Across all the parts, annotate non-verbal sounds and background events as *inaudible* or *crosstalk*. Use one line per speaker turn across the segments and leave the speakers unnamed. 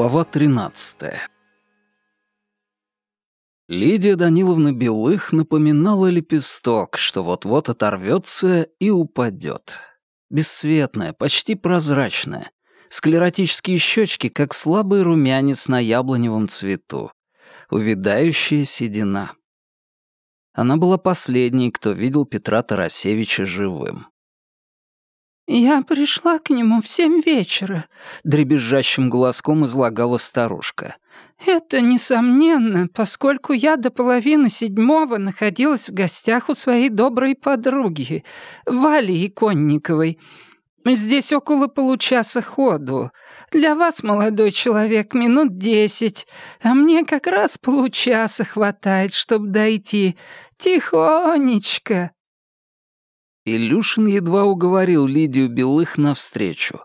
Глава 13 Лидия Даниловна Белых напоминала лепесток, что вот-вот оторвется и упадет. Бесцветная, почти прозрачная. Склеротические щечки, как слабый румянец на яблоневом цвету. Увядающая седина. Она была последней, кто видел Петра Тарасевича живым.
«Я пришла к нему в семь вечера», — дребезжащим голоском излагала старушка. «Это несомненно, поскольку я до половины седьмого находилась в гостях у своей доброй подруги, Вали Иконниковой. Здесь около получаса ходу. Для вас, молодой человек, минут десять, а мне как раз получаса хватает, чтобы дойти. Тихонечко».
Илюшин едва уговорил Лидию Белых навстречу.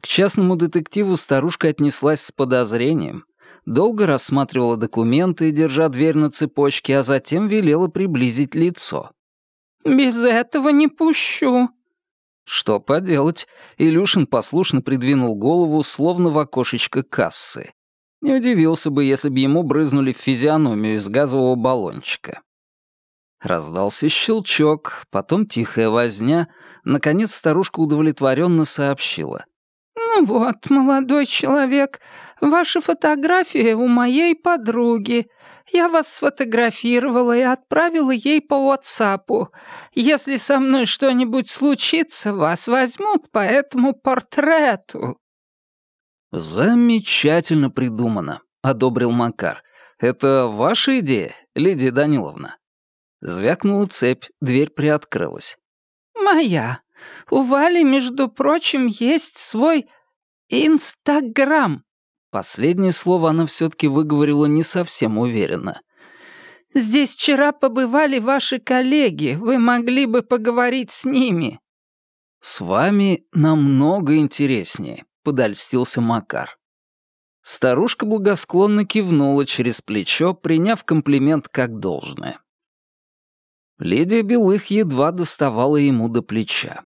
К частному детективу старушка отнеслась с подозрением, долго рассматривала документы, держа дверь на цепочке, а затем велела приблизить лицо.
«Без этого не пущу».
Что поделать? Илюшин послушно придвинул голову, словно в окошечко кассы. Не удивился бы, если бы ему брызнули в физиономию из газового баллончика. Раздался щелчок, потом тихая возня. Наконец старушка удовлетворенно сообщила.
«Ну вот, молодой человек, ваша фотография у моей подруги. Я вас сфотографировала и отправила ей по WhatsApp. Если со мной что-нибудь случится, вас возьмут по этому портрету».
«Замечательно придумано», — одобрил Макар. «Это ваша идея, Лидия Даниловна?» Звякнула цепь, дверь приоткрылась.
«Моя. У Вали, между прочим, есть свой Инстаграм».
Последнее слово она все-таки выговорила не совсем уверенно.
«Здесь вчера побывали ваши коллеги. Вы могли бы поговорить с ними».
«С вами намного интереснее», — подольстился Макар. Старушка благосклонно кивнула через плечо, приняв комплимент как должное. Лидия Белых едва доставала ему до плеча.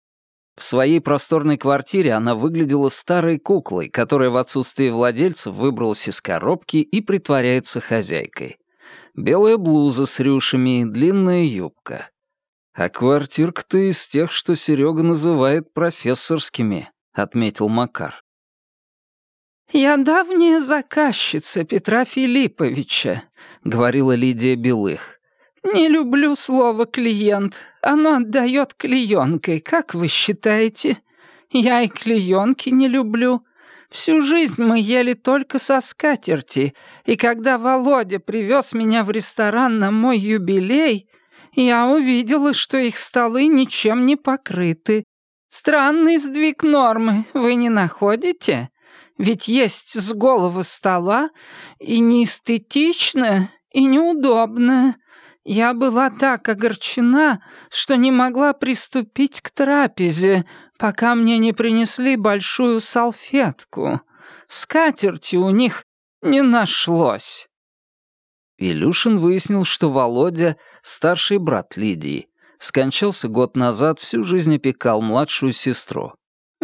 В своей просторной квартире она выглядела старой куклой, которая в отсутствие владельцев выбралась из коробки и притворяется хозяйкой. Белая блуза с рюшами длинная юбка. А квартирка-то из тех, что Серега называет профессорскими, отметил Макар.
«Я давняя заказчица Петра Филипповича», — говорила Лидия Белых. «Не люблю слово «клиент». Оно отдает клеенкой, как вы считаете? Я и клеенки не люблю. Всю жизнь мы ели только со скатерти, и когда Володя привез меня в ресторан на мой юбилей, я увидела, что их столы ничем не покрыты. Странный сдвиг нормы, вы не находите? Ведь есть с головы стола и неэстетично, и неудобно. Я была так огорчена, что не могла приступить к трапезе, пока мне не принесли большую салфетку. Скатерти у них не нашлось».
Илюшин выяснил, что Володя — старший брат Лидии. Скончался год назад, всю жизнь опекал младшую сестру.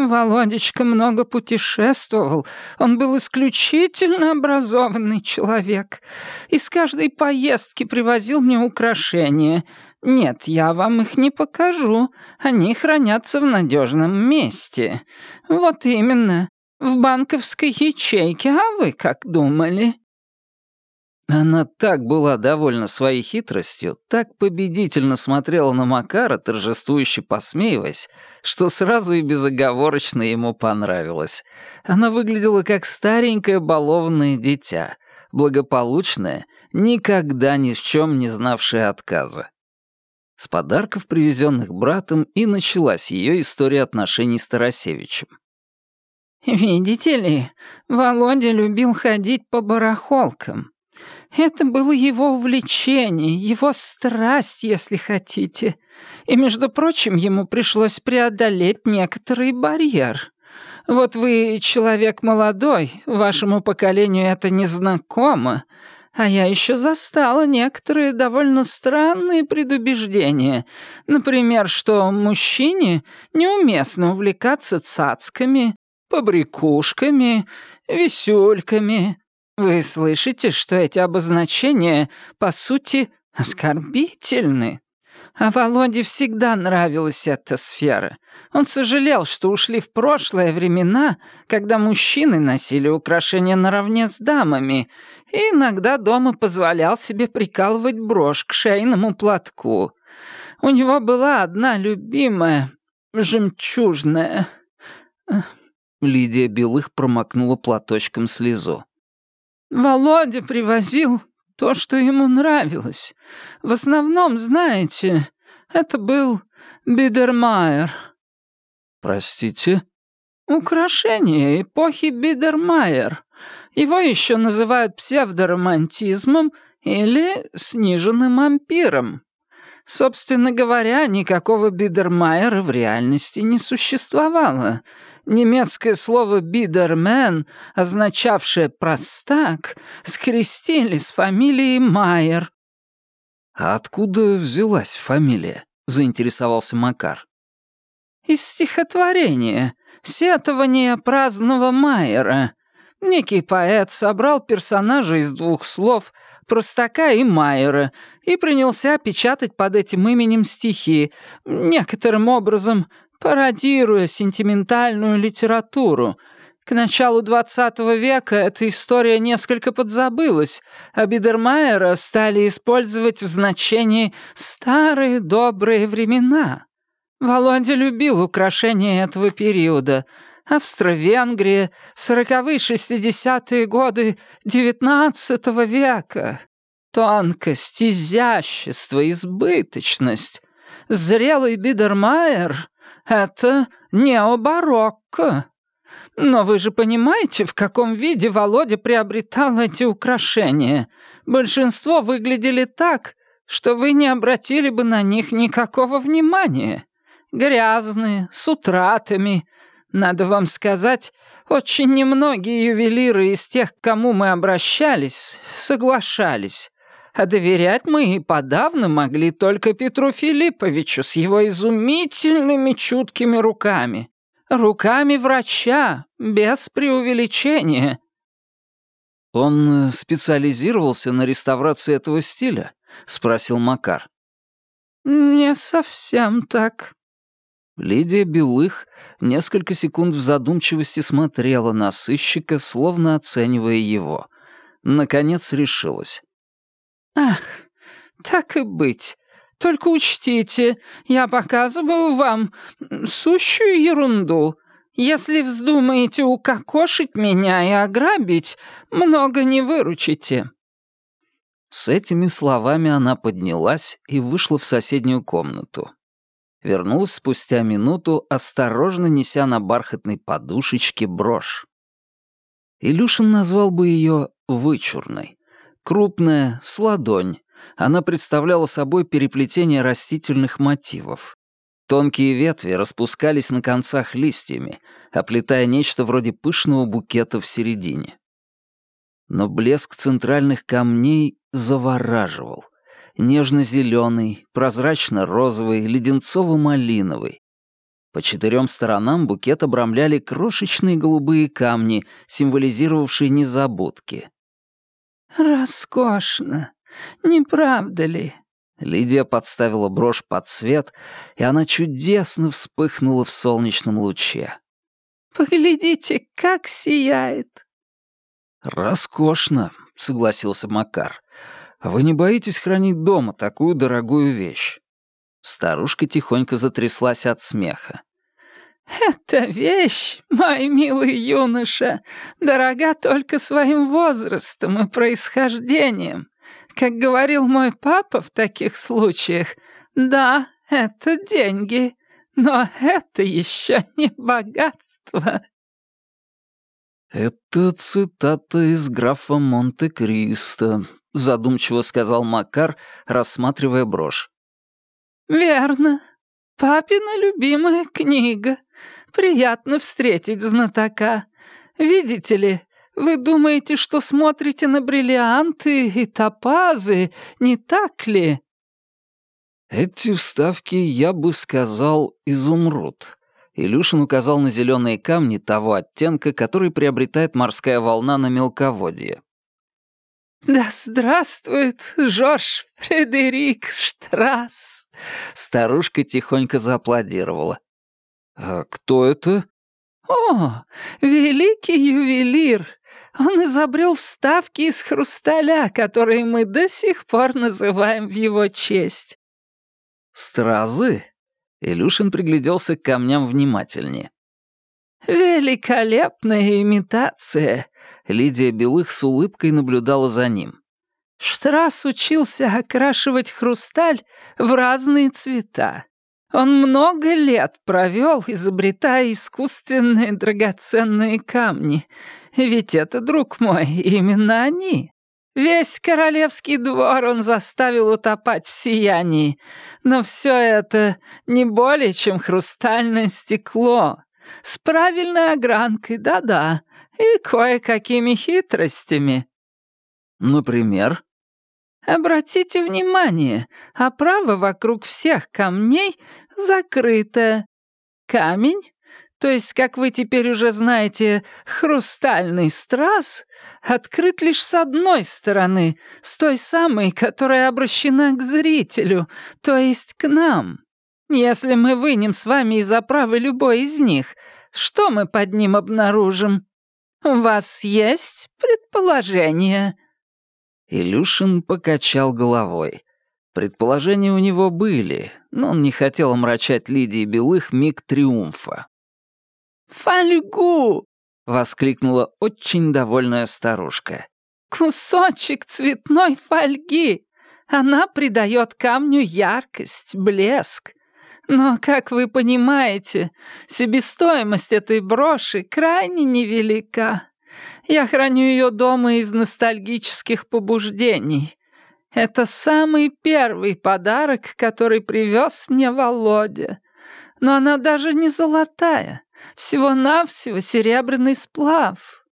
Володечка много путешествовал. Он был исключительно образованный человек. Из каждой поездки привозил мне украшения. Нет, я вам их не покажу. Они хранятся в надежном месте. Вот именно, в банковской ячейке. А вы как думали?
Она так была довольна своей хитростью, так победительно смотрела на Макара, торжествующе посмеиваясь, что сразу и безоговорочно ему понравилось. Она выглядела как старенькое балованное дитя, благополучное, никогда ни в чем не знавшее отказа. С подарков, привезенных братом, и началась ее история отношений с Тарасевичем.
«Видите ли, Володя любил ходить по барахолкам», это было его увлечение, его страсть, если хотите. И, между прочим, ему пришлось преодолеть некоторый барьер. Вот вы человек молодой, вашему поколению это незнакомо, а я еще застала некоторые довольно странные предубеждения. Например, что мужчине неуместно увлекаться цацками, побрякушками, висюльками. Вы слышите, что эти обозначения, по сути, оскорбительны? А Володе всегда нравилась эта сфера. Он сожалел, что ушли в прошлое времена, когда мужчины носили украшения наравне с дамами, и иногда дома позволял себе прикалывать брошь к шейному платку. У него была одна любимая, жемчужная.
Лидия Белых промокнула платочком слезу.
«Володя привозил то, что ему нравилось. В основном, знаете, это был Бидермайер».
«Простите?»
«Украшение эпохи Бидермайер. Его еще называют псевдоромантизмом или сниженным ампиром. Собственно говоря, никакого Бидермайера в реальности не существовало. Немецкое слово «бидермен», означавшее «простак», скрестили с фамилией Майер.
«А откуда взялась фамилия?» — заинтересовался Макар.
«Из стихотворения «Сетование праздного Майера». Некий поэт собрал персонажа из двух слов «простака» и «майера» и принялся печатать под этим именем стихи, некоторым образом пародируя сентиментальную литературу. К началу XX века эта история несколько подзабылась, а Бидермайера стали использовать в значении «старые добрые времена». Володя любил украшения этого периода. Австро-Венгрия, сороковые шестидесятые годы XIX века. Тонкость, изящество, избыточность. Зрелый Бидермайер это необарокко. Но вы же понимаете, в каком виде Володя приобретал эти украшения. Большинство выглядели так, что вы не обратили бы на них никакого внимания. Грязные, с утратами. Надо вам сказать, очень немногие ювелиры из тех, к кому мы обращались, соглашались. А доверять мы и подавно могли только Петру Филипповичу с его изумительными чуткими руками. Руками врача, без преувеличения.
«Он специализировался на реставрации этого стиля?» — спросил Макар.
«Не совсем так».
Лидия Белых несколько секунд в задумчивости смотрела на сыщика, словно оценивая его. Наконец решилась.
«Ах, так и быть. Только учтите, я показываю вам сущую ерунду. Если вздумаете укокошить меня и ограбить, много не выручите».
С этими словами она поднялась и вышла в соседнюю комнату. Вернулась спустя минуту, осторожно неся на бархатной подушечке брошь. Илюшин назвал бы ее вычурной. Крупная, с ладонь, она представляла собой переплетение растительных мотивов. Тонкие ветви распускались на концах листьями, оплетая нечто вроде пышного букета в середине. Но блеск центральных камней завораживал. Нежно-зеленый, прозрачно-розовый, леденцово-малиновый. По четырем сторонам букет обрамляли крошечные голубые камни, символизировавшие незабудки.
«Роскошно, не правда ли?»
Лидия подставила брошь под свет, и она чудесно вспыхнула в солнечном луче.
«Поглядите, как сияет!»
«Роскошно», — согласился Макар. «А вы не боитесь хранить дома такую дорогую вещь?» Старушка тихонько затряслась от смеха.
«Эта вещь, мой милый юноша, дорога только своим возрастом и происхождением. Как говорил мой папа в таких случаях, да, это деньги, но это еще не богатство».
«Это цитата из графа Монте-Кристо», — задумчиво сказал Макар, рассматривая брошь.
«Верно. Папина любимая книга. Приятно встретить знатока. Видите ли, вы думаете, что смотрите на бриллианты и топазы, не так ли?»
«Эти вставки, я бы сказал, изумруд», Илюшин указал на зеленые камни того оттенка, который приобретает морская волна на мелководье.
«Да здравствует Жорж Фредерик Штрасс!»
Старушка тихонько зааплодировала. «А кто это?»
«О, великий ювелир! Он изобрел вставки из хрусталя, которые мы до сих пор называем в его честь».
«Стразы?» Илюшин пригляделся к камням внимательнее.
«Великолепная имитация!»
Лидия Белых с улыбкой наблюдала за ним.
Штрасс учился окрашивать хрусталь в разные цвета. Он много лет провел, изобретая искусственные драгоценные камни. Ведь это, друг мой, именно они. Весь королевский двор он заставил утопать в сиянии. Но все это не более, чем хрустальное стекло. С правильной огранкой, да-да, и кое-какими хитростями».
«Например?»
«Обратите внимание, оправа вокруг всех камней закрыта. Камень, то есть, как вы теперь уже знаете, хрустальный страз, открыт лишь с одной стороны, с той самой, которая обращена к зрителю, то есть к нам. Если мы вынем с вами из оправы любой из них, что мы под ним обнаружим? У вас есть предположение?»
Илюшин покачал головой. Предположения у него были, но он не хотел омрачать Лидии Белых миг триумфа.
«Фольгу!»
— воскликнула очень довольная старушка.
«Кусочек цветной фольги! Она придает камню яркость, блеск. Но, как вы понимаете, себестоимость этой броши крайне невелика. Я храню ее дома из ностальгических побуждений. Это самый первый подарок, который привез мне Володя. Но она даже не золотая, всего-навсего серебряный сплав.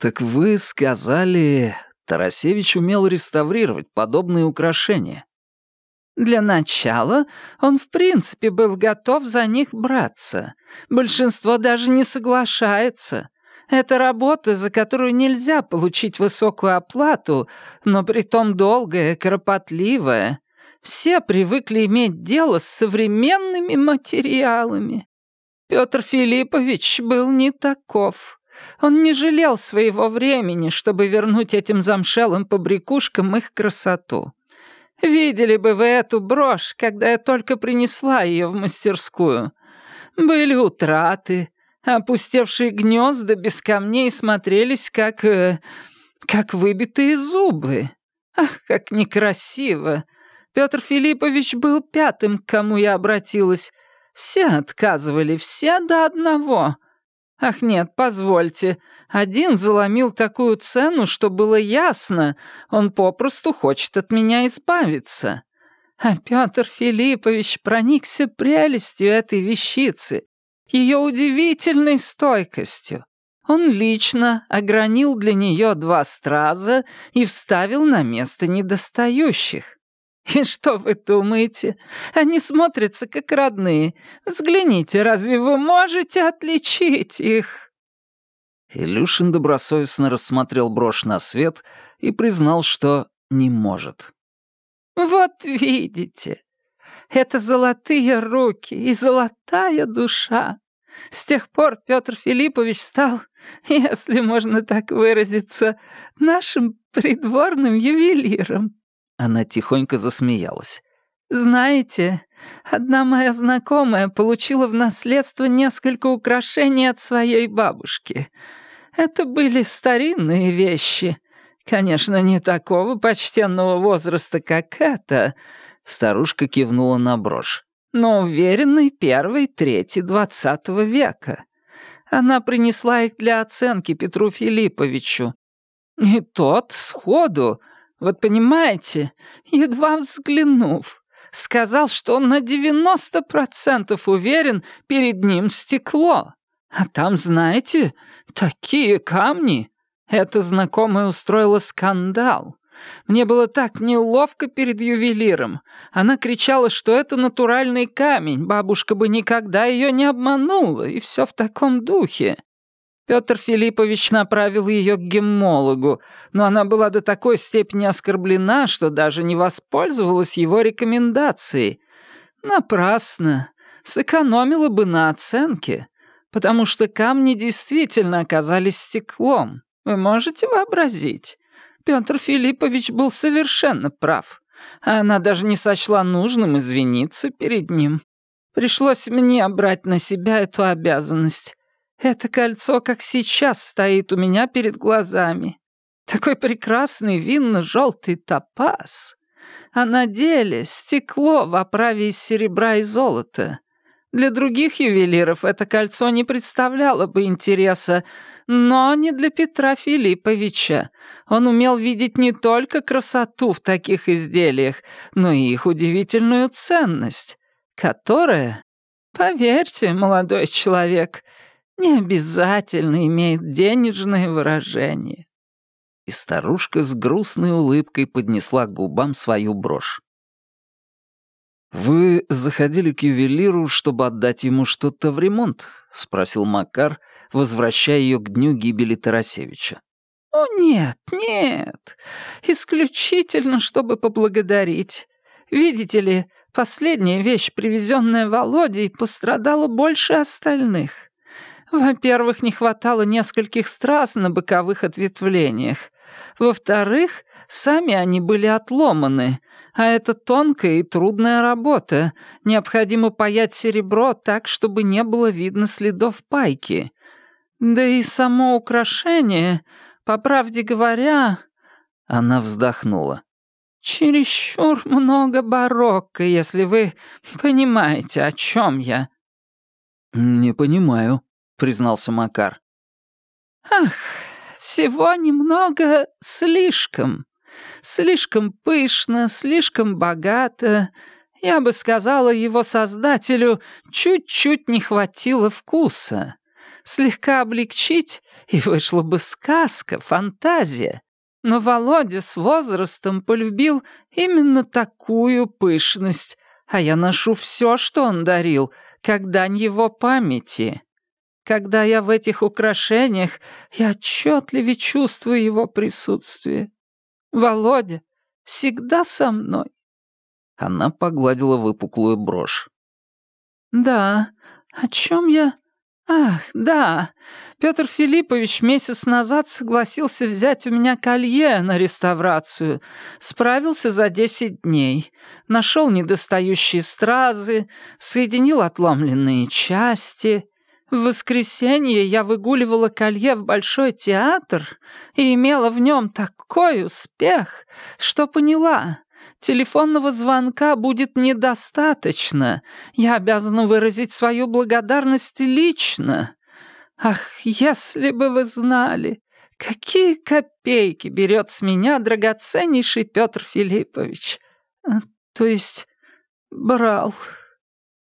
«Так вы сказали, Тарасевич умел реставрировать подобные украшения.
Для начала он в принципе был готов за них браться. Большинство даже не соглашается. Это работа, за которую нельзя получить высокую оплату, но притом долгая, кропотливая. Все привыкли иметь дело с современными материалами. Петр Филиппович был не таков. Он не жалел своего времени, чтобы вернуть этим замшелым побрякушкам их красоту. Видели бы вы эту брошь, когда я только принесла ее в мастерскую. Были утраты, опустевшие гнезда без камней смотрелись как... Э, как выбитые зубы. Ах, как некрасиво. Петр Филиппович был пятым, к кому я обратилась. Все отказывали, все до одного. Ах нет, позвольте. Один заломил такую цену, что было ясно, он попросту хочет от меня избавиться. А Петр Филиппович проникся прелестью этой вещицы, ее удивительной стойкостью. Он лично огранил для нее два страза и вставил на место недостающих. И что вы думаете? Они смотрятся как родные. Взгляните, разве вы можете отличить их?»
Илюшин добросовестно рассмотрел брошь на свет и признал, что не может.
«Вот видите, это золотые руки и золотая душа. С тех пор Петр Филиппович стал, *laughs* если можно так выразиться, нашим придворным ювелиром.
Она тихонько засмеялась.
«Знаете, одна моя знакомая получила в наследство несколько украшений от своей бабушки. Это были старинные вещи. Конечно, не такого почтенного возраста, как это».
Старушка кивнула на брошь.
«Но уверенный первый, третий двадцатого века. Она принесла их для оценки Петру Филипповичу. И тот сходу вот понимаете, едва взглянув, сказал, что он на 90% уверен, перед ним стекло. А там, знаете, такие камни. Эта знакомая устроила скандал. Мне было так неловко перед ювелиром. Она кричала, что это натуральный камень, бабушка бы никогда ее не обманула, и все в таком духе. Петр Филиппович направил ее к геммологу, но она была до такой степени оскорблена, что даже не воспользовалась его рекомендацией. Напрасно. Сэкономила бы на оценке потому что камни действительно оказались стеклом. Вы можете вообразить? Петр Филиппович был совершенно прав, она даже не сочла нужным извиниться перед ним. Пришлось мне брать на себя эту обязанность. Это кольцо, как сейчас, стоит у меня перед глазами. Такой прекрасный винно-желтый топаз. А на деле стекло в оправе из серебра и золота. Для других ювелиров это кольцо не представляло бы интереса, но не для Петра Филипповича. Он умел видеть не только красоту в таких изделиях, но и их удивительную ценность, которая, поверьте, молодой человек, не обязательно имеет денежное выражение. И старушка с грустной улыбкой поднесла к губам свою брошь.
«Вы заходили к ювелиру, чтобы отдать ему что-то в ремонт?» — спросил Макар, возвращая ее к дню гибели Тарасевича.
«О, нет, нет. Исключительно, чтобы поблагодарить. Видите ли, последняя вещь, привезенная Володей, пострадала больше остальных. Во-первых, не хватало нескольких страз на боковых ответвлениях. Во-вторых, сами они были отломаны, а это тонкая и трудная работа. Необходимо паять серебро так, чтобы не было видно следов пайки. Да и само украшение, по правде говоря...»
Она вздохнула.
«Чересчур много барокко, если вы понимаете, о чем я».
«Не понимаю», — признался Макар.
«Ах, всего немного слишком. Слишком пышно, слишком богато. Я бы сказала, его создателю чуть-чуть не хватило вкуса. Слегка облегчить, и вышла бы сказка, фантазия. Но Володя с возрастом полюбил именно такую пышность, а я ношу все, что он дарил, как дань его памяти. Когда я в этих украшениях, я отчетливо чувствую его присутствие. Володя всегда со мной.
Она погладила выпуклую брошь.
Да, о чем я... Ах, да, Петр Филиппович месяц назад согласился взять у меня колье на реставрацию. Справился за десять дней. Нашел недостающие стразы, соединил отломленные части. В воскресенье я выгуливала колье в Большой театр и имела в нем такой успех, что поняла, телефонного звонка будет недостаточно. Я обязана выразить свою благодарность лично. Ах, если бы вы знали, какие копейки берет с меня драгоценнейший Петр Филиппович. А, то есть брал.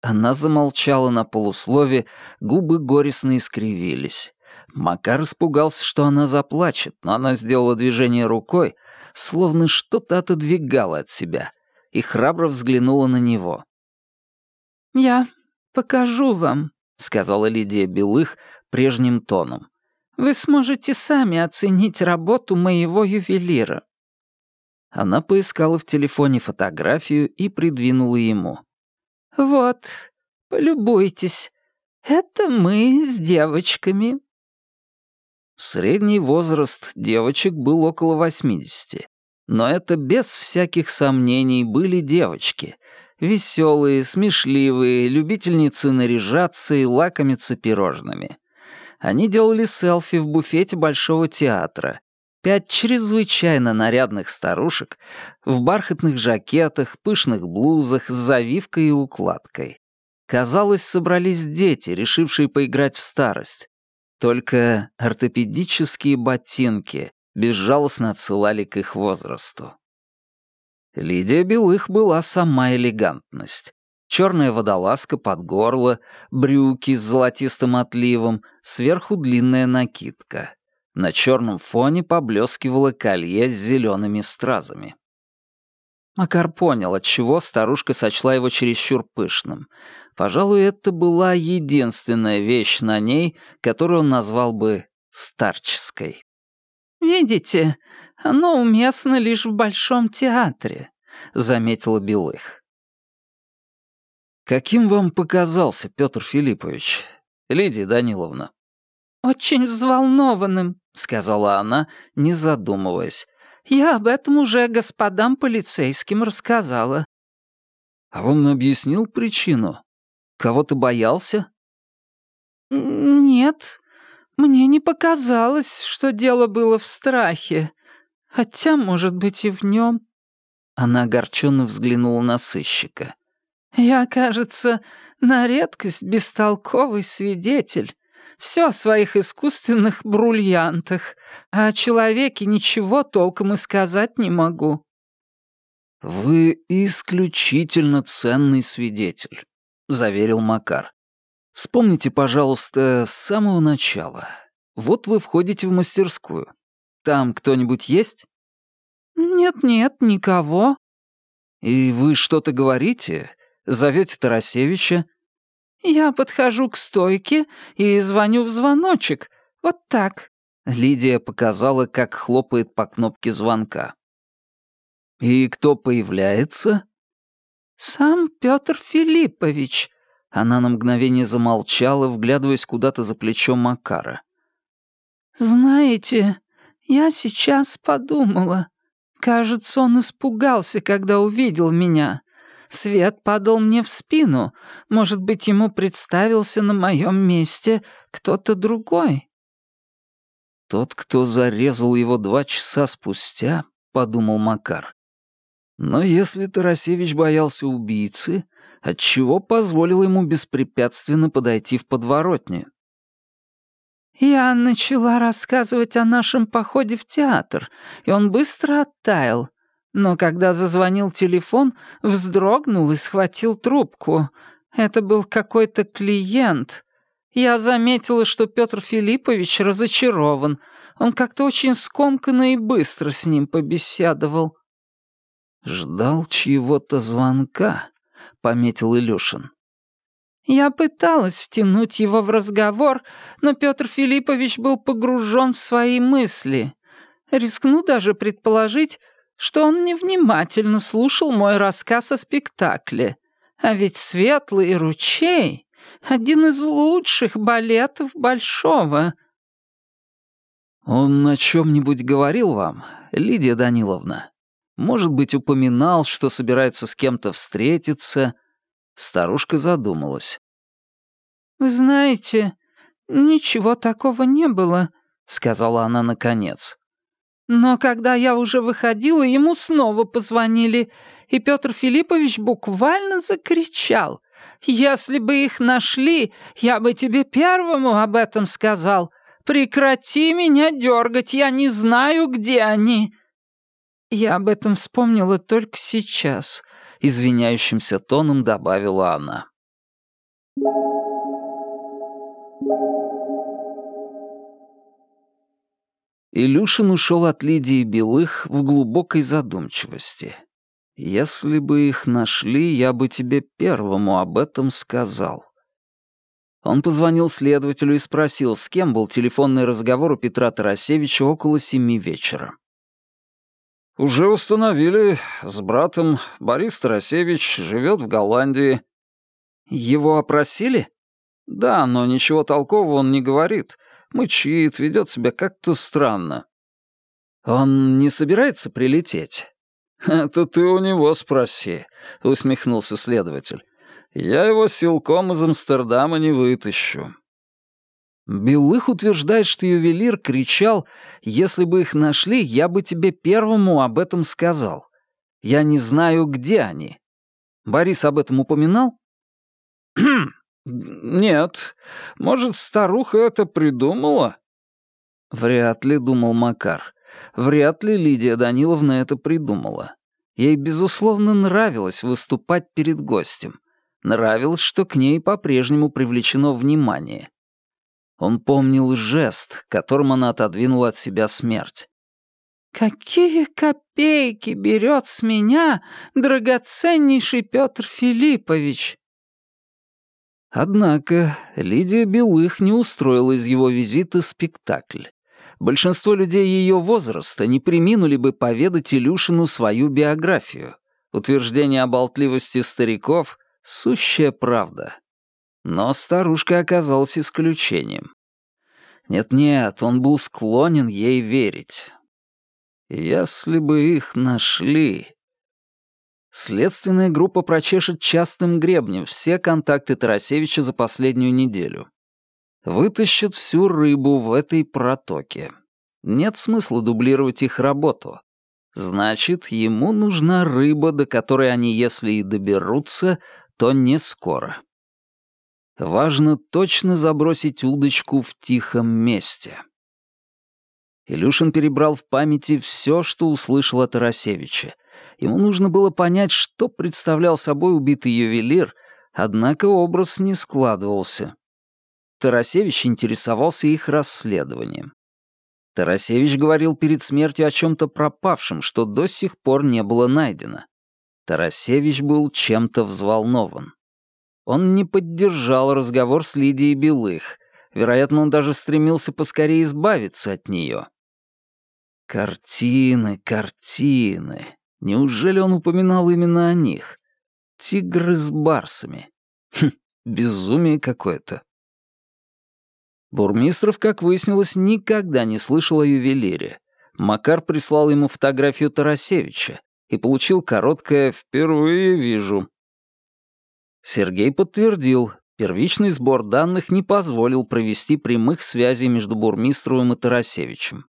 Она замолчала на полуслове, губы горестно искривились. Макар испугался, что она заплачет, но она сделала движение рукой, словно что-то отодвигала от себя, и храбро взглянула на него.
«Я покажу вам», — сказала Лидия Белых прежним тоном. «Вы сможете сами оценить работу моего ювелира».
Она поискала в телефоне фотографию и придвинула ему.
«Вот, полюбуйтесь. Это мы с девочками».
Средний возраст девочек был около 80. Но это без всяких сомнений были девочки. Веселые, смешливые, любительницы наряжаться и лакомиться пирожными. Они делали селфи в буфете Большого театра, Пять чрезвычайно нарядных старушек в бархатных жакетах, пышных блузах с завивкой и укладкой. Казалось, собрались дети, решившие поиграть в старость. Только ортопедические ботинки безжалостно отсылали к их возрасту. Лидия Белых была сама элегантность. Черная водолазка под горло, брюки с золотистым отливом, сверху длинная накидка. На черном фоне поблескивало колье с зелеными стразами. Макар понял, отчего старушка сочла его чересчур пышным. Пожалуй, это была единственная вещь на ней, которую он назвал бы старческой.
«Видите, оно уместно лишь в Большом театре», — заметила Белых.
«Каким вам показался Петр Филиппович, Лидия Даниловна?»
«Очень взволнованным», — сказала она, не задумываясь. «Я об этом уже господам полицейским рассказала».
«А он объяснил причину? Кого-то боялся?»
«Нет, мне не показалось, что дело было в страхе. Хотя, может быть, и в нем.
Она огорченно взглянула на сыщика.
«Я, кажется, на редкость бестолковый свидетель. Все о своих искусственных брульянтах, а о человеке ничего толком и сказать не могу».
«Вы исключительно ценный свидетель», — заверил Макар. «Вспомните, пожалуйста, с самого начала. Вот вы входите в мастерскую. Там кто-нибудь есть?»
«Нет-нет, никого».
«И вы что-то говорите? Зовете Тарасевича?»
«Я подхожу к стойке и звоню в звоночек. Вот так».
Лидия показала, как хлопает по кнопке звонка. «И кто появляется?»
«Сам Петр Филиппович».
Она на мгновение замолчала, вглядываясь куда-то за плечо Макара.
«Знаете, я сейчас подумала. Кажется, он испугался, когда увидел меня. Свет падал мне в спину. Может быть, ему представился на моем месте кто-то другой.
«Тот, кто зарезал его два часа спустя», — подумал Макар. Но если Тарасевич боялся убийцы, отчего позволил ему беспрепятственно подойти в подворотню?
Я начала рассказывать о нашем походе в театр, и он быстро оттаял. Но когда зазвонил телефон, вздрогнул и схватил трубку. Это был какой-то клиент. Я заметила, что Петр Филиппович разочарован. Он как-то очень скомканно и быстро с ним побеседовал.
«Ждал чьего-то звонка», — пометил Илюшин.
Я пыталась втянуть его в разговор, но Петр Филиппович был погружен в свои мысли. Рискну даже предположить, что он невнимательно слушал мой рассказ о спектакле. А ведь «Светлый ручей» — один из лучших балетов Большого.
«Он о чем-нибудь говорил вам, Лидия Даниловна? Может быть, упоминал, что собирается с кем-то встретиться?» Старушка задумалась.
«Вы знаете, ничего такого не было», — сказала она наконец. «Но когда я уже выходила, ему снова позвонили, и Петр Филиппович буквально закричал. «Если бы их нашли, я бы тебе первому об этом сказал. Прекрати меня дергать, я не знаю, где они». Я об этом вспомнила только сейчас — извиняющимся тоном добавила она. Илюшин ушел от Лидии Белых в глубокой задумчивости. «Если бы их нашли, я бы тебе первому об этом сказал». Он позвонил следователю и спросил, с кем был телефонный разговор у Петра Тарасевича около семи вечера. «Уже установили. С братом. Борис Тарасевич живет в Голландии». «Его опросили?» «Да, но ничего толкового он не говорит. Мычит, ведет себя как-то странно». «Он не собирается прилететь?» «Это ты у него спроси», — усмехнулся следователь. «Я его силком из Амстердама не вытащу. Белых утверждает, что ювелир кричал «Если бы их нашли, я бы тебе первому об этом сказал. Я не знаю, где они». Борис об этом упоминал? *clears throat* «Нет. Может, старуха это придумала?» Вряд ли, думал Макар. Вряд ли Лидия Даниловна это придумала. Ей, безусловно, нравилось выступать перед гостем. Нравилось, что к ней по-прежнему привлечено внимание.
Он помнил жест, которым она отодвинула от себя смерть.
«Какие копейки берет с меня драгоценнейший Петр Филиппович!»
Однако Лидия Белых не устроила из его визита спектакль. Большинство людей ее возраста не приминули бы поведать Илюшину свою биографию. Утверждение о болтливости стариков — сущая правда. Но старушка оказалась исключением. Нет-нет, он был склонен ей верить. Если бы их нашли... Следственная группа прочешет частым гребнем все контакты Тарасевича за последнюю неделю. Вытащат всю рыбу в этой протоке. Нет смысла дублировать их работу. Значит, ему нужна рыба, до которой они, если и доберутся, то не скоро. Важно точно забросить удочку в тихом месте. Илюшин перебрал в памяти все, что услышал от Тарасевича, Ему нужно было понять, что представлял собой убитый ювелир, однако образ не складывался. Тарасевич интересовался их расследованием. Тарасевич говорил перед смертью о чем-то пропавшем, что до сих пор не было найдено. Тарасевич был чем-то взволнован. Он не поддержал разговор с Лидией Белых. Вероятно, он даже стремился поскорее избавиться от нее. Картины, картины. Неужели он упоминал именно о них? Тигры с барсами. Хм, безумие какое-то. Бурмистров, как выяснилось, никогда не слышал о ювелире. Макар прислал ему фотографию Тарасевича и получил короткое «впервые вижу». Сергей подтвердил, первичный сбор данных не позволил провести прямых связей между Бурмистровым и Тарасевичем.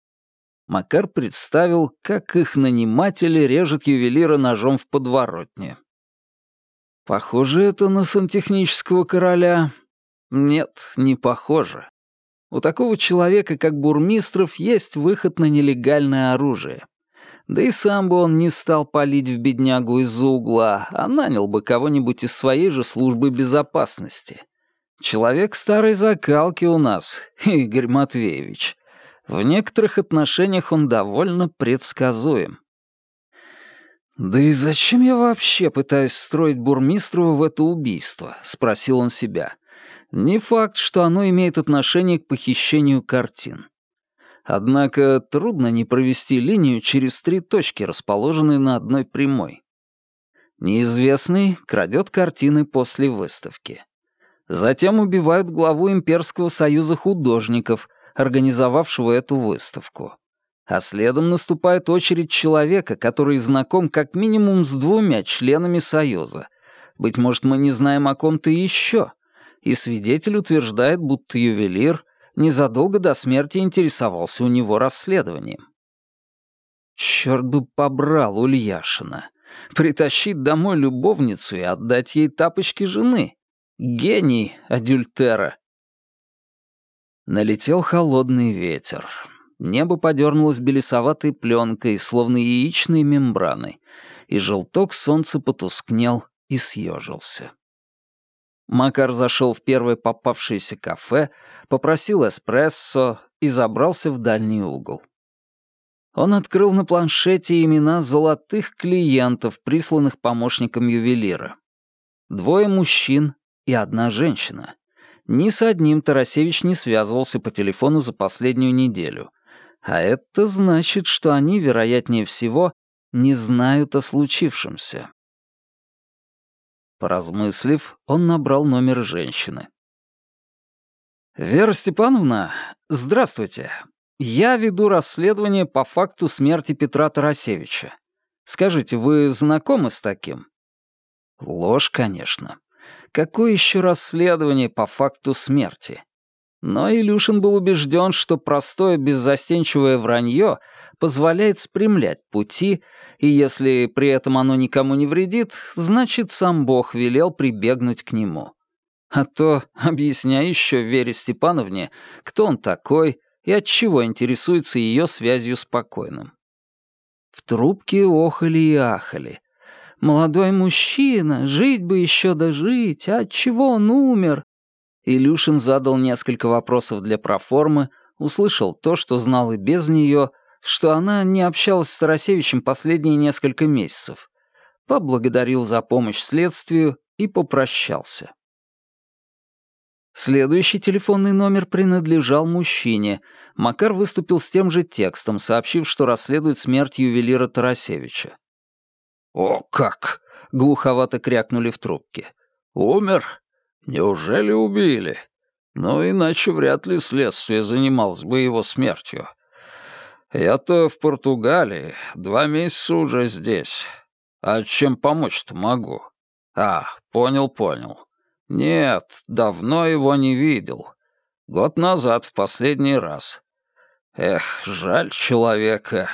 Макар представил, как их наниматели режет ювелира ножом в подворотне. Похоже это на сантехнического короля? Нет, не похоже. У такого человека, как Бурмистров, есть выход на нелегальное оружие. Да и сам бы он не стал палить в беднягу из-за угла, а нанял бы кого-нибудь из своей же службы безопасности. Человек старой закалки у нас, *laughs* Игорь Матвеевич. В некоторых отношениях он довольно предсказуем. «Да и зачем я вообще пытаюсь строить Бурмистрова в это убийство?» — спросил он себя. «Не факт, что оно имеет отношение к похищению картин. Однако трудно не провести линию через три точки, расположенные на одной прямой. Неизвестный крадет картины после выставки. Затем убивают главу Имперского союза художников — организовавшего эту выставку. А следом наступает очередь человека, который знаком как минимум с двумя членами Союза. Быть может, мы не знаем о ком-то еще. И свидетель утверждает, будто ювелир незадолго до смерти интересовался у него расследованием. Черт бы побрал Ульяшина. Притащить домой любовницу и отдать ей тапочки жены. Гений адюльтера. Налетел холодный ветер. Небо подернулось белесоватой пленкой, словно яичной мембраной, и желток солнца потускнел и съежился. Макар зашел в первое попавшееся кафе, попросил эспрессо и забрался в дальний угол. Он открыл на планшете имена золотых клиентов, присланных помощником ювелира. Двое мужчин и одна женщина. Ни с одним Тарасевич не связывался по телефону за последнюю неделю. А это значит, что они, вероятнее всего, не знают о случившемся. Поразмыслив, он набрал номер женщины. «Вера Степановна, здравствуйте. Я веду расследование по факту смерти Петра Тарасевича. Скажите, вы знакомы с таким?» Ложь, конечно. Какое еще расследование по факту смерти? Но Илюшин был убежден, что простое беззастенчивое вранье позволяет спрямлять пути, и если при этом оно никому не вредит, значит, сам Бог велел прибегнуть к нему. А то объясняй еще Вере Степановне, кто он такой и от чего интересуется ее связью с покойным. В трубке охали и ахали. Молодой мужчина, жить бы еще дожить, а от чего он умер? Илюшин задал несколько вопросов для проформы, услышал то, что знал и без нее, что она не общалась с Тарасевичем последние несколько месяцев, поблагодарил за помощь следствию и попрощался. Следующий телефонный номер принадлежал мужчине. Макар выступил с тем же текстом, сообщив, что расследует смерть ювелира Тарасевича. «О, как!» — глуховато крякнули в трубке. «Умер? Неужели убили? Ну, иначе вряд ли следствие занималось бы его смертью. Я-то в Португалии, два месяца уже здесь. А чем помочь-то могу? А, понял, понял. Нет, давно его не видел. Год назад в последний раз. Эх, жаль человека.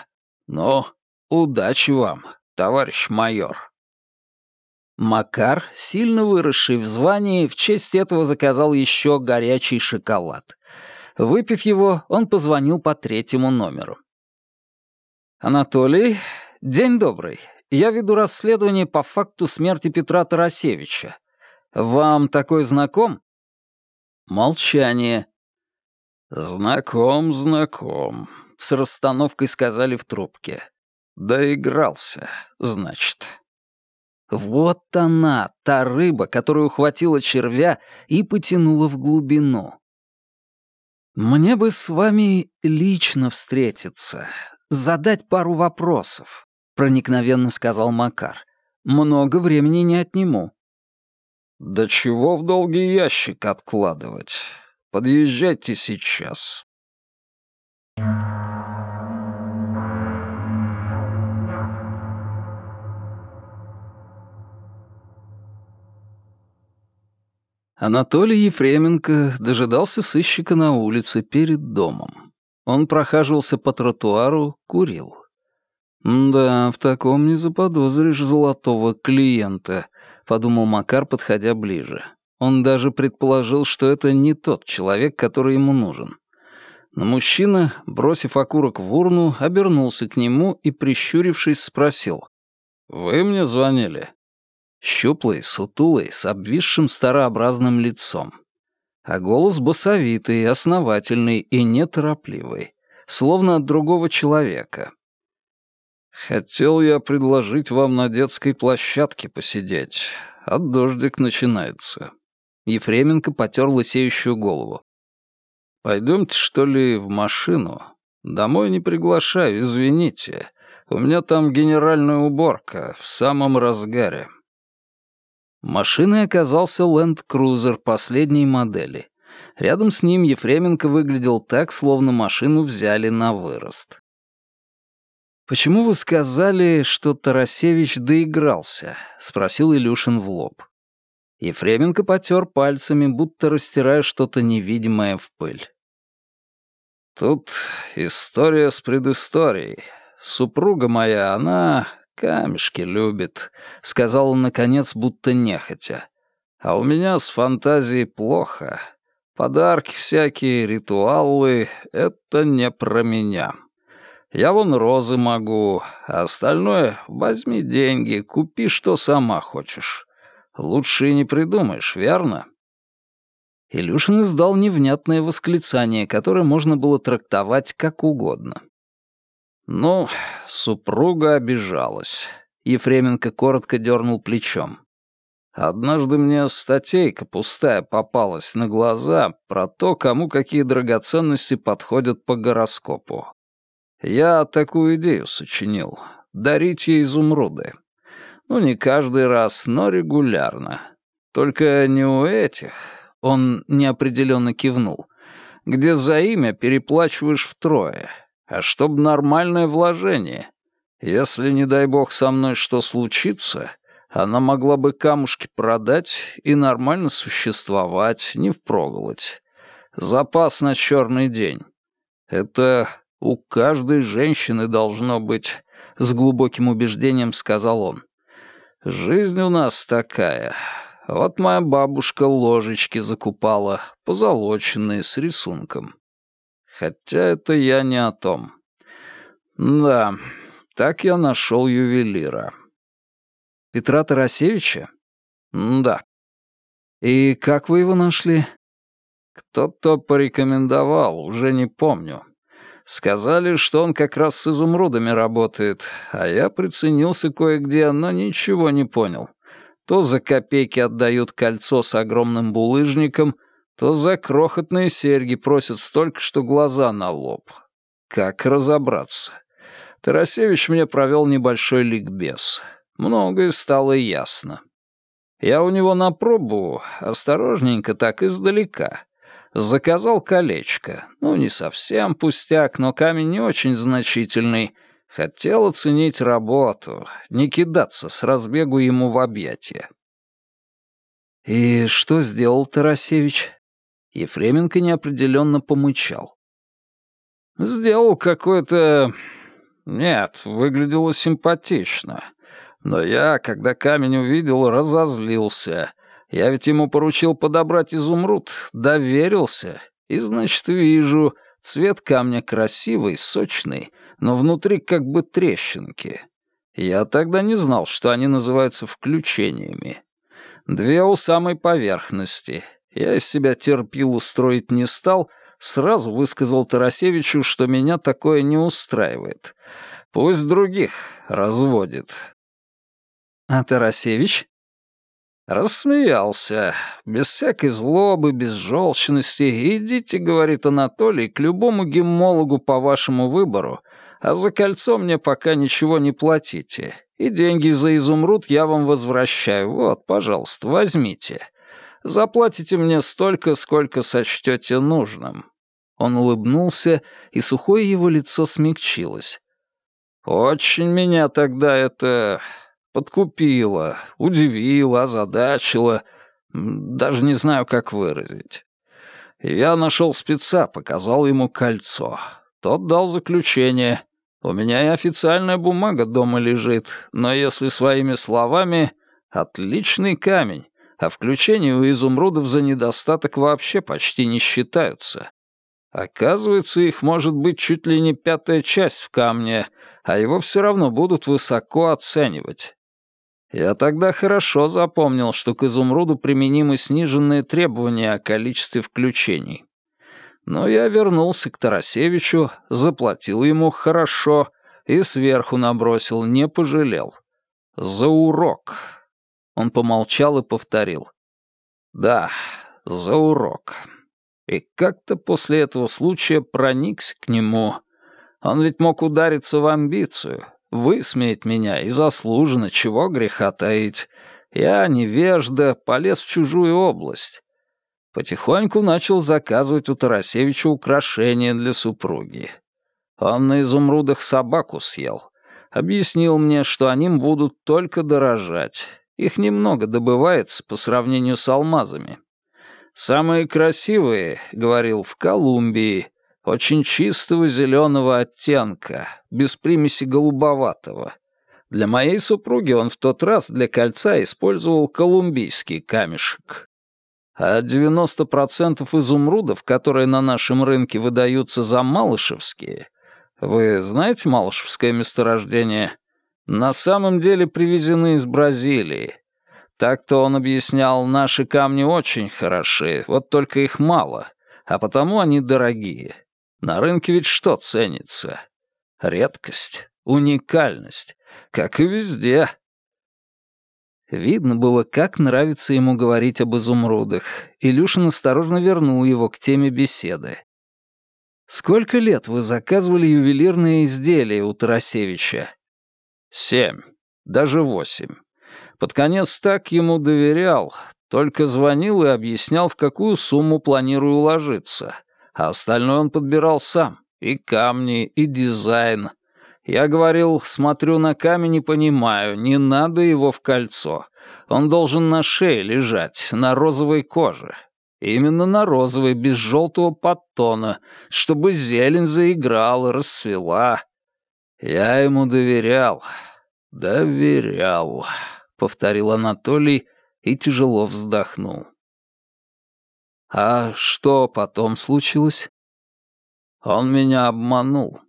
Но удачи вам, товарищ майор. Макар, сильно выросший в звании, в честь этого заказал еще горячий шоколад. Выпив его, он позвонил по третьему номеру. «Анатолий, день добрый. Я веду расследование по факту смерти Петра Тарасевича. Вам такой знаком?» Молчание. «Знаком, знаком», — с расстановкой сказали в трубке. «Доигрался, значит». Вот она, та рыба, которую ухватила червя и потянула в глубину. «Мне бы с вами лично встретиться, задать пару вопросов», — проникновенно сказал Макар. «Много времени не отниму». «Да чего в долгий ящик откладывать? Подъезжайте сейчас». Анатолий Ефременко дожидался сыщика на улице перед домом. Он прохаживался по тротуару, курил. «Да, в таком не заподозришь золотого клиента», — подумал Макар, подходя ближе. Он даже предположил, что это не тот человек, который ему нужен. Но мужчина, бросив окурок в урну, обернулся к нему и, прищурившись, спросил. «Вы мне звонили?» Щуплый, сутулый, с обвисшим старообразным лицом. А голос басовитый, основательный и неторопливый, словно от другого человека. «Хотел я предложить вам на детской площадке посидеть, а дождик начинается». Ефременко потер лысеющую голову. «Пойдемте, что ли, в машину? Домой не приглашаю, извините. У меня там генеральная уборка в самом разгаре». Машиной оказался Land Cruiser последней модели. Рядом с ним Ефременко выглядел так, словно машину взяли на вырост. «Почему вы сказали, что Тарасевич доигрался?» — спросил Илюшин в лоб. Ефременко потер пальцами, будто растирая что-то невидимое в пыль. «Тут история с предысторией. Супруга моя, она «Камешки любит», — сказал он, наконец, будто нехотя. «А у меня с фантазией плохо. Подарки всякие, ритуалы — это не про меня. Я вон розы могу, а остальное — возьми деньги, купи, что сама хочешь. Лучше и не придумаешь, верно?» Илюшин издал невнятное восклицание, которое можно было трактовать как угодно. Ну, супруга обижалась. Ефременко коротко дернул плечом. Однажды мне статейка пустая попалась на глаза про то, кому какие драгоценности подходят по гороскопу. Я такую идею сочинил. Дарить ей изумруды. Ну, не каждый раз, но регулярно. Только не у этих. Он неопределенно кивнул. Где за имя переплачиваешь втрое а чтоб нормальное вложение. Если, не дай бог, со мной что случится, она могла бы камушки продать и нормально существовать, не впроголодь. Запас на черный день. Это у каждой женщины должно быть, с глубоким убеждением сказал он. Жизнь у нас такая. Вот моя бабушка ложечки закупала, позолоченные, с рисунком. Хотя это я не о том. Да, так я нашел ювелира. Петра Тарасевича? Да. И как вы его нашли? Кто-то порекомендовал, уже не помню. Сказали, что он как раз с изумрудами работает, а я приценился кое-где, но ничего не понял. То за копейки отдают кольцо с огромным булыжником, то за крохотные серьги просят столько, что глаза на лоб. Как разобраться? Тарасевич мне провел небольшой ликбез. Многое стало ясно. Я у него на пробу, осторожненько так издалека. Заказал колечко. Ну, не совсем пустяк, но камень не очень значительный. Хотел оценить работу, не кидаться с разбегу ему в объятия. «И что сделал Тарасевич?» Ефременко неопределенно помычал. «Сделал какое-то... Нет, выглядело симпатично. Но я, когда камень увидел, разозлился. Я ведь ему поручил подобрать изумруд, доверился. И, значит, вижу, цвет камня красивый, сочный, но внутри как бы трещинки. Я тогда не знал, что они называются включениями. Две у самой поверхности. Я из себя терпил устроить не стал, сразу высказал Тарасевичу, что меня такое не устраивает. Пусть других разводит. А Тарасевич? Рассмеялся. Без всякой злобы, без желчности. «Идите, — говорит Анатолий, — к любому геммологу по вашему выбору, а за кольцо мне пока ничего не платите. И деньги за изумруд я вам возвращаю. Вот, пожалуйста, возьмите. Заплатите мне столько, сколько сочтете нужным». Он улыбнулся, и сухое его лицо смягчилось. «Очень меня тогда это Подкупила, удивила, озадачила. Даже не знаю, как выразить. Я нашел спеца, показал ему кольцо. Тот дал заключение. У меня и официальная бумага дома лежит, но если своими словами, отличный камень, а включения у изумрудов за недостаток вообще почти не считаются. Оказывается, их может быть чуть ли не пятая часть в камне, а его все равно будут высоко оценивать. Я тогда хорошо запомнил, что к изумруду применимы сниженные требования о количестве включений. Но я вернулся к Тарасевичу, заплатил ему хорошо и сверху набросил, не пожалел. За урок. Он помолчал и повторил. Да, за урок. И как-то после этого случая проникся к нему. Он ведь мог удариться в амбицию, Высмеять меня и заслуженно, чего греха таить. Я, невежда, полез в чужую область. Потихоньку начал заказывать у Тарасевича украшения для супруги. Он на изумрудах собаку съел. Объяснил мне, что они будут только дорожать. Их немного добывается по сравнению с алмазами. Самые красивые, говорил, в Колумбии, очень чистого зеленого оттенка, без примеси голубоватого. Для моей супруги он в тот раз для кольца использовал колумбийский камешек. А 90% изумрудов, которые на нашем рынке выдаются за малышевские, вы знаете малышевское месторождение? На самом деле привезены из Бразилии. Так-то он объяснял, наши камни очень хороши, вот только их мало, а потому они дорогие. На рынке ведь что ценится? Редкость, уникальность, как и везде. Видно было, как нравится ему говорить об изумрудах. Илюшин осторожно вернул его к теме беседы. «Сколько лет вы заказывали ювелирные изделия у Тарасевича?» «Семь, даже восемь. Под конец так ему доверял, только звонил и объяснял, в какую сумму планирую уложиться а остальное он подбирал сам. И камни, и дизайн. Я говорил, смотрю на камень и понимаю, не надо его в кольцо. Он должен на шее лежать, на розовой коже. Именно на розовой, без желтого подтона, чтобы зелень заиграла, расцвела. Я ему доверял, доверял, — повторил Анатолий и тяжело вздохнул. А что потом случилось? Он меня обманул.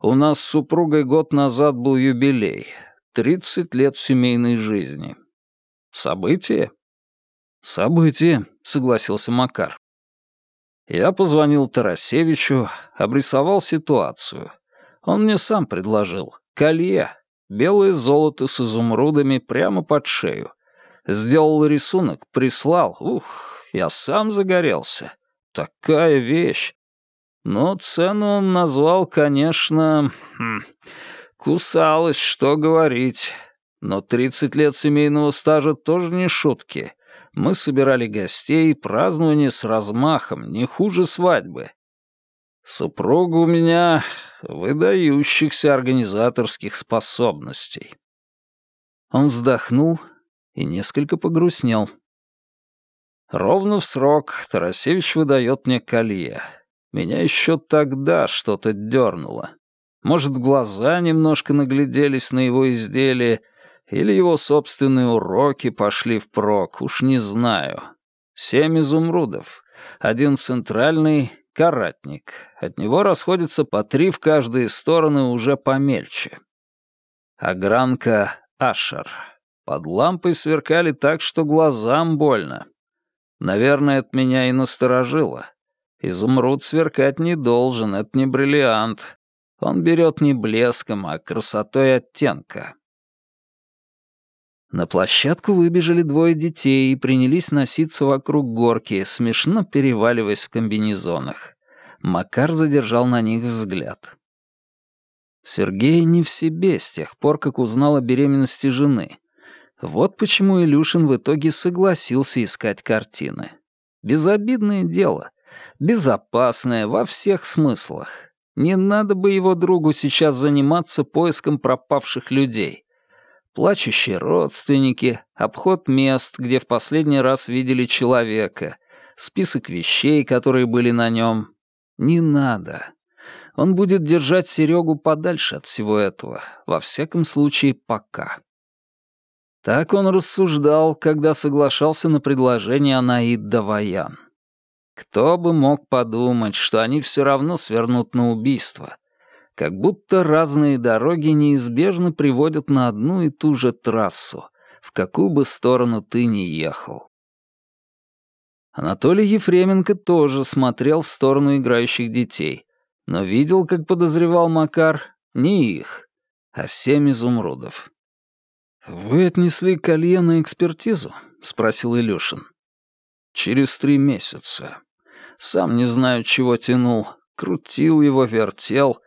У нас с супругой год назад был юбилей. Тридцать лет семейной жизни. Событие? Событие, согласился Макар. Я позвонил Тарасевичу, обрисовал ситуацию. Он мне сам предложил. Колье. Белое золото с изумрудами прямо под шею. Сделал рисунок, прислал. Ух, я сам загорелся. Такая вещь. Но цену он назвал, конечно... Хм, кусалось, что говорить. Но 30 лет семейного стажа тоже не шутки. Мы собирали гостей, празднование с размахом, не хуже свадьбы. Супруга у меня выдающихся организаторских способностей. Он вздохнул и несколько погрустнел. Ровно в срок Тарасевич выдает мне колье. Меня еще тогда что-то дернуло. Может, глаза немножко нагляделись на его изделие, или его собственные уроки пошли впрок, уж не знаю. Семь изумрудов. Один центральный — каратник. От него расходятся по три в каждые стороны уже помельче. Огранка — ашер. Под лампой сверкали так, что глазам больно. Наверное, это меня и насторожило. Изумруд сверкать не должен, это не бриллиант. Он берет не блеском, а красотой оттенка. На площадку выбежали двое детей и принялись носиться вокруг горки, смешно переваливаясь в комбинезонах. Макар задержал на них взгляд. Сергей не в себе с тех пор, как узнал о беременности жены. Вот почему Илюшин в итоге согласился искать картины. Безобидное дело, безопасное во всех смыслах. Не надо бы его другу сейчас заниматься поиском пропавших людей плачущие родственники, обход мест, где в последний раз видели человека, список вещей, которые были на нем. Не надо. Он будет держать Серегу подальше от всего этого, во всяком случае, пока. Так он рассуждал, когда соглашался на предложение Анаид Даваян. Кто бы мог подумать, что они все равно свернут на убийство, как будто разные дороги неизбежно приводят на одну и ту же трассу, в какую бы сторону ты ни ехал. Анатолий Ефременко тоже смотрел в сторону играющих детей, но видел, как подозревал Макар, не их, а семь изумрудов. «Вы отнесли колье на экспертизу?» — спросил Илюшин. «Через три месяца. Сам не знаю, чего тянул. Крутил его, вертел.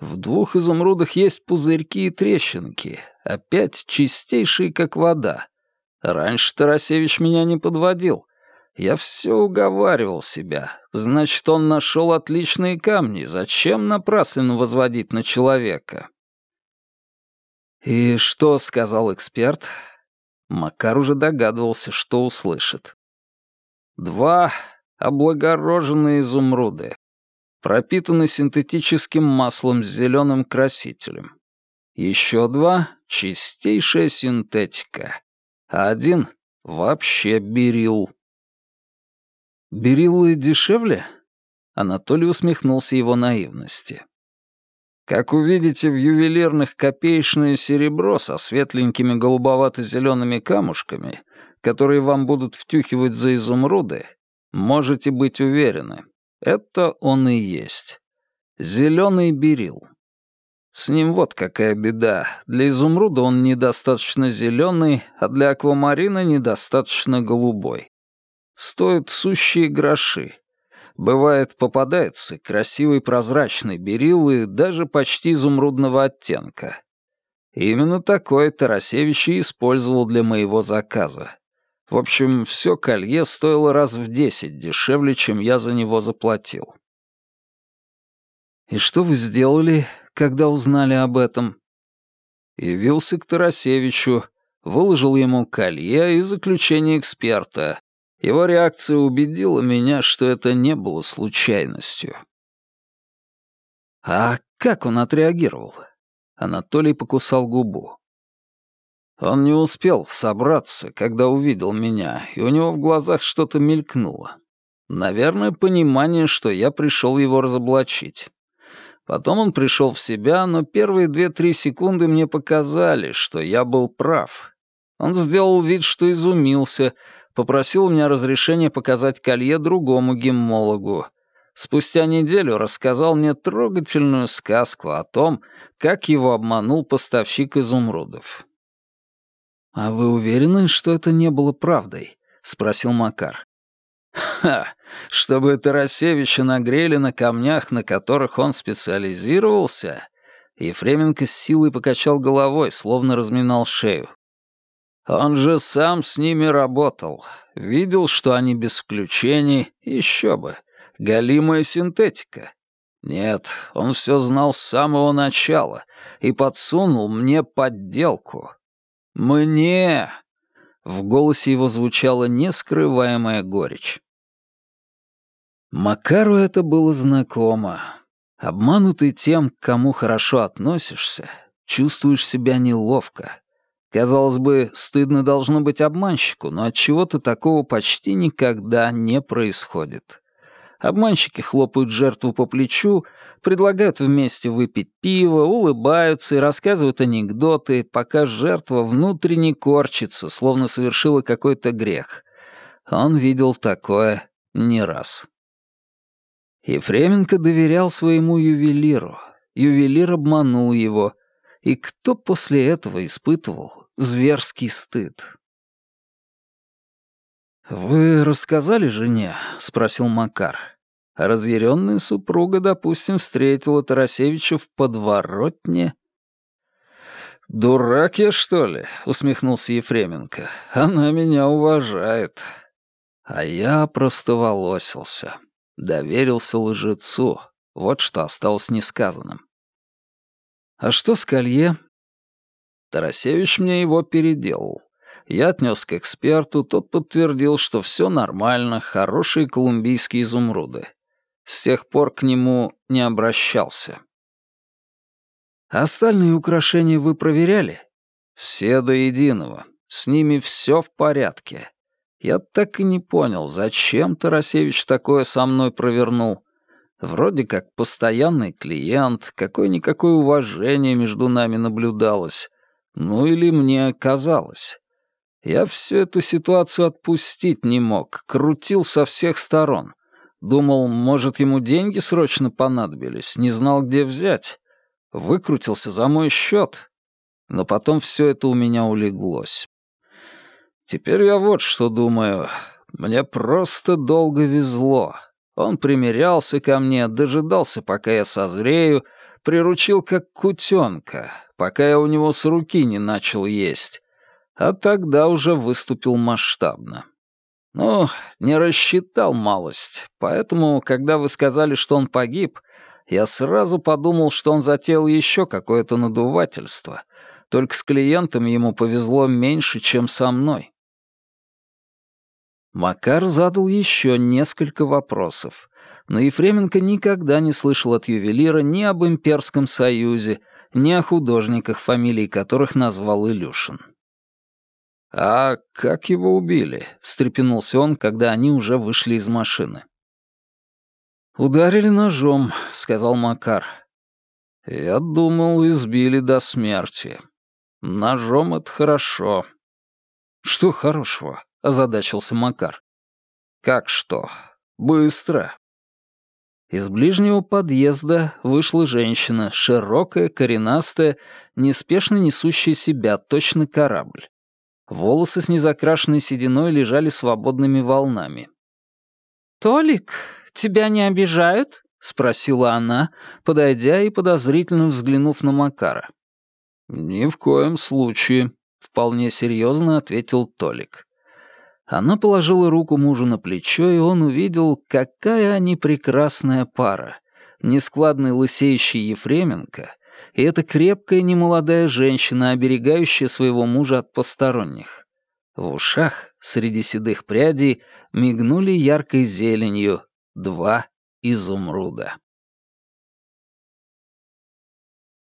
В двух изумрудах есть пузырьки и трещинки, опять чистейшие, как вода. Раньше Тарасевич меня не подводил. Я все уговаривал себя. Значит, он нашел отличные камни. Зачем напрасленно возводить на человека? «И что?» — сказал эксперт. Макар уже догадывался, что услышит. «Два облагороженные изумруды пропитаны синтетическим маслом с зеленым красителем. Еще два — чистейшая синтетика, а один — вообще берил. «Бериллы дешевле?» Анатолий усмехнулся его наивности. Как увидите в ювелирных копеечное серебро со светленькими голубовато-зелеными камушками, которые вам будут втюхивать за изумруды, можете быть уверены, это он и есть. Зеленый берил. С ним вот какая беда. Для изумруда он недостаточно зеленый, а для аквамарина недостаточно голубой. Стоит сущие гроши. Бывает, попадается красивый прозрачный берил и даже почти изумрудного оттенка. Именно такой Тарасевич и использовал для моего заказа. В общем, все колье стоило раз в десять дешевле, чем я за него заплатил. «И что вы сделали, когда узнали об этом?» Явился к Тарасевичу, выложил ему колье и заключение эксперта. Его реакция убедила меня, что это не было случайностью. «А как он отреагировал?» Анатолий покусал губу. Он не успел собраться, когда увидел меня, и у него в глазах что-то мелькнуло. Наверное, понимание, что я пришел его разоблачить. Потом он пришел в себя, но первые две-три секунды мне показали, что я был прав. Он сделал вид, что изумился, попросил у меня разрешения показать колье другому геммологу. Спустя неделю рассказал мне трогательную сказку о том, как его обманул поставщик изумрудов. «А вы уверены, что это не было правдой?» — спросил Макар. «Ха! Чтобы Тарасевича нагрели на камнях, на которых он специализировался?» Ефременко с силой покачал головой, словно разминал шею. «Он же сам с ними работал. Видел, что они без включений. Еще бы. Галимая синтетика. Нет, он все знал с самого начала и подсунул мне подделку. Мне!» В голосе его звучала нескрываемая горечь. Макару это было знакомо. Обманутый тем, к кому хорошо относишься, чувствуешь себя неловко. Казалось бы, стыдно должно быть обманщику, но от чего-то такого почти никогда не происходит. Обманщики хлопают жертву по плечу, предлагают вместе выпить пиво, улыбаются и рассказывают анекдоты, пока жертва внутренне корчится, словно совершила какой-то грех. Он видел такое не раз. Ефременко доверял своему ювелиру. Ювелир обманул его. И кто после этого испытывал зверский стыд? «Вы рассказали жене?» — спросил Макар. разъяренная супруга, допустим, встретила Тарасевича в подворотне. «Дурак я, что ли?» — усмехнулся Ефременко. «Она меня уважает». А я просто волосился. Доверился лжецу. Вот что осталось несказанным. «А что с колье?» Тарасевич мне его переделал. Я отнес к эксперту, тот подтвердил, что все нормально, хорошие колумбийские изумруды. С тех пор к нему не обращался. Остальные украшения вы проверяли? Все до единого. С ними все в порядке. Я так и не понял, зачем Тарасевич такое со мной провернул. Вроде как постоянный клиент, какое-никакое уважение между нами наблюдалось. Ну или мне казалось. Я всю эту ситуацию отпустить не мог, крутил со всех сторон. Думал, может, ему деньги срочно понадобились, не знал, где взять. Выкрутился за мой счет. Но потом все это у меня улеглось. Теперь я вот что думаю. Мне просто долго везло. Он примерялся ко мне, дожидался, пока я созрею, приручил как кутенка, пока я у него с руки не начал есть а тогда уже выступил масштабно. Ну, не рассчитал малость, поэтому, когда вы сказали, что он погиб, я сразу подумал, что он затеял еще какое-то надувательство, только с клиентом ему повезло меньше, чем со мной. Макар задал еще несколько вопросов, но Ефременко никогда не слышал от ювелира ни об Имперском Союзе, ни о художниках, фамилии которых назвал Илюшин. «А как его убили?» — встрепенулся он, когда они уже вышли из машины. «Ударили ножом», — сказал Макар. «Я думал, избили до смерти. Ножом это хорошо». «Что хорошего?» — озадачился Макар. «Как что? Быстро». Из ближнего подъезда вышла женщина, широкая, коренастая, неспешно несущая себя, точно корабль. Волосы с незакрашенной сединой лежали свободными волнами. «Толик, тебя не обижают?» — спросила она, подойдя и подозрительно взглянув на Макара. «Ни в коем случае», — вполне серьезно ответил Толик. Она положила руку мужу на плечо, и он увидел, какая они прекрасная пара. Нескладный лысеющий Ефременко и это крепкая немолодая женщина, оберегающая своего мужа от посторонних. В ушах, среди седых прядей, мигнули яркой зеленью два изумруда.